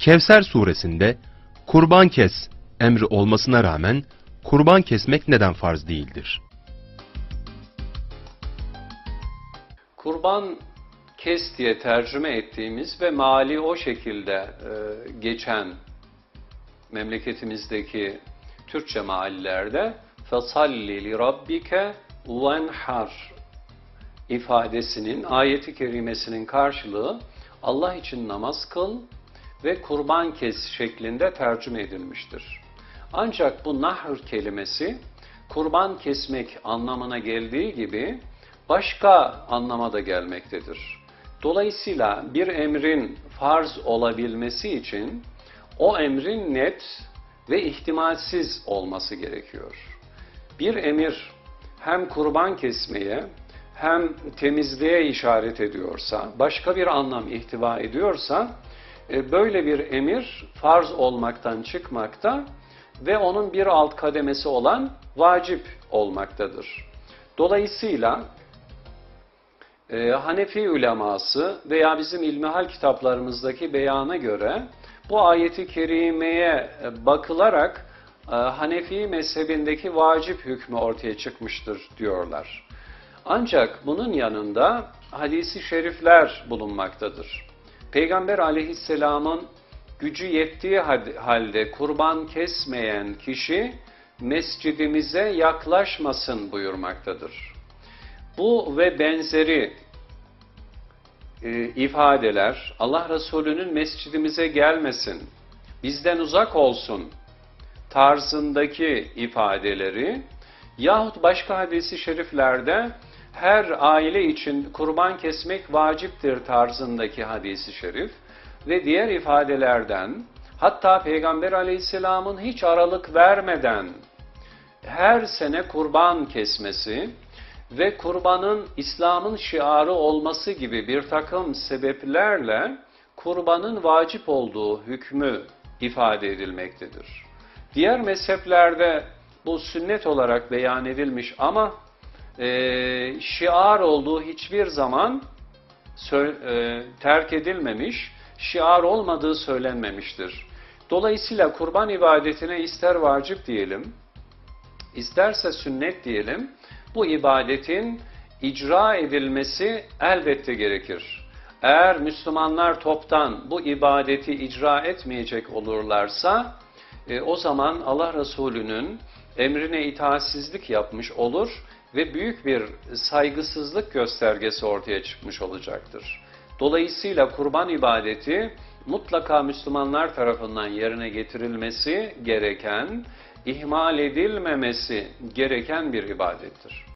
Kevser suresinde kurban kes emri olmasına rağmen kurban kesmek neden farz değildir? Kurban kes diye tercüme ettiğimiz ve mali o şekilde e, geçen memleketimizdeki Türkçe mahallelerde فَصَلِّ لِرَبِّكَ وَنْحَرْ ifadesinin, ayeti kerimesinin karşılığı Allah için namaz kıl ve kurban kes şeklinde tercüme edilmiştir. Ancak bu nahr kelimesi kurban kesmek anlamına geldiği gibi başka anlama da gelmektedir. Dolayısıyla bir emrin farz olabilmesi için o emrin net ve ihtimalsiz olması gerekiyor. Bir emir hem kurban kesmeye hem temizliğe işaret ediyorsa, başka bir anlam ihtiva ediyorsa, böyle bir emir farz olmaktan çıkmakta ve onun bir alt kademesi olan vacip olmaktadır. Dolayısıyla e, Hanefi uleması veya bizim ilmihal kitaplarımızdaki beyana göre bu ayeti kerimeye bakılarak e, Hanefi mezhebindeki vacip hükmü ortaya çıkmıştır diyorlar. Ancak bunun yanında hadisi şerifler bulunmaktadır. Peygamber aleyhisselamın gücü yettiği halde kurban kesmeyen kişi mescidimize yaklaşmasın buyurmaktadır. Bu ve benzeri e, ifadeler Allah Resulü'nün mescidimize gelmesin, bizden uzak olsun tarzındaki ifadeleri yahut başka hadisi şeriflerde her aile için kurban kesmek vaciptir tarzındaki hadisi şerif ve diğer ifadelerden hatta Peygamber aleyhisselamın hiç aralık vermeden her sene kurban kesmesi ve kurbanın İslam'ın şiarı olması gibi bir takım sebeplerle kurbanın vacip olduğu hükmü ifade edilmektedir. Diğer mezheplerde bu sünnet olarak beyan edilmiş ama e, şiar olduğu hiçbir zaman e, terk edilmemiş, şiar olmadığı söylenmemiştir. Dolayısıyla kurban ibadetine ister vacip diyelim, isterse sünnet diyelim, bu ibadetin icra edilmesi elbette gerekir. Eğer Müslümanlar toptan bu ibadeti icra etmeyecek olurlarsa, e, o zaman Allah Resulü'nün emrine itaatsizlik yapmış olur ve büyük bir saygısızlık göstergesi ortaya çıkmış olacaktır. Dolayısıyla kurban ibadeti mutlaka Müslümanlar tarafından yerine getirilmesi gereken, ihmal edilmemesi gereken bir ibadettir.